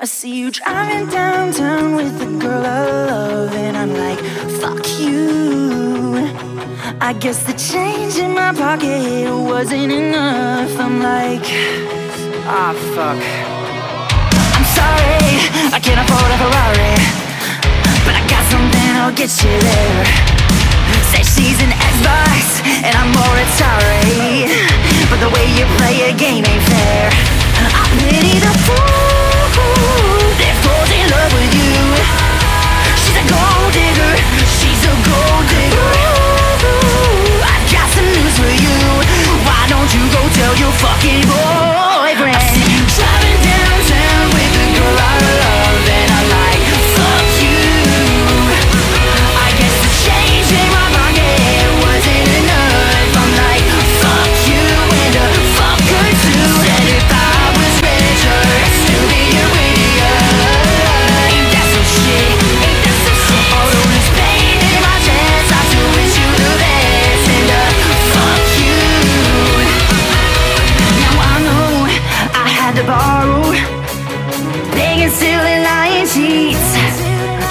I see you driving downtown with the girl I love, and I'm like, fuck you. I guess the change in my pocket wasn't enough. I'm like, ah, fuck. I'm sorry, I can't afford a Ferrari, but I got something that'll get you there. Say she's an Xbox, and I'm more Atari, but the way you play a game ain't fair.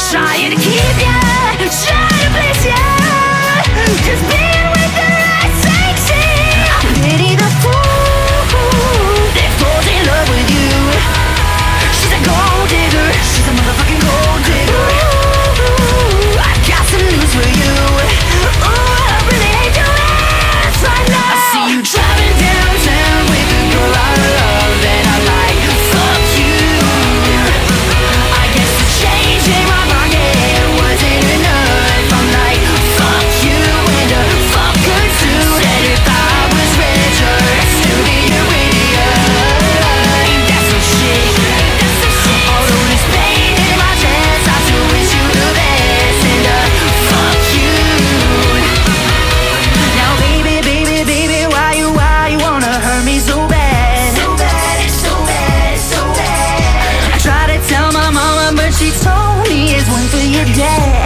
try it. Yeah.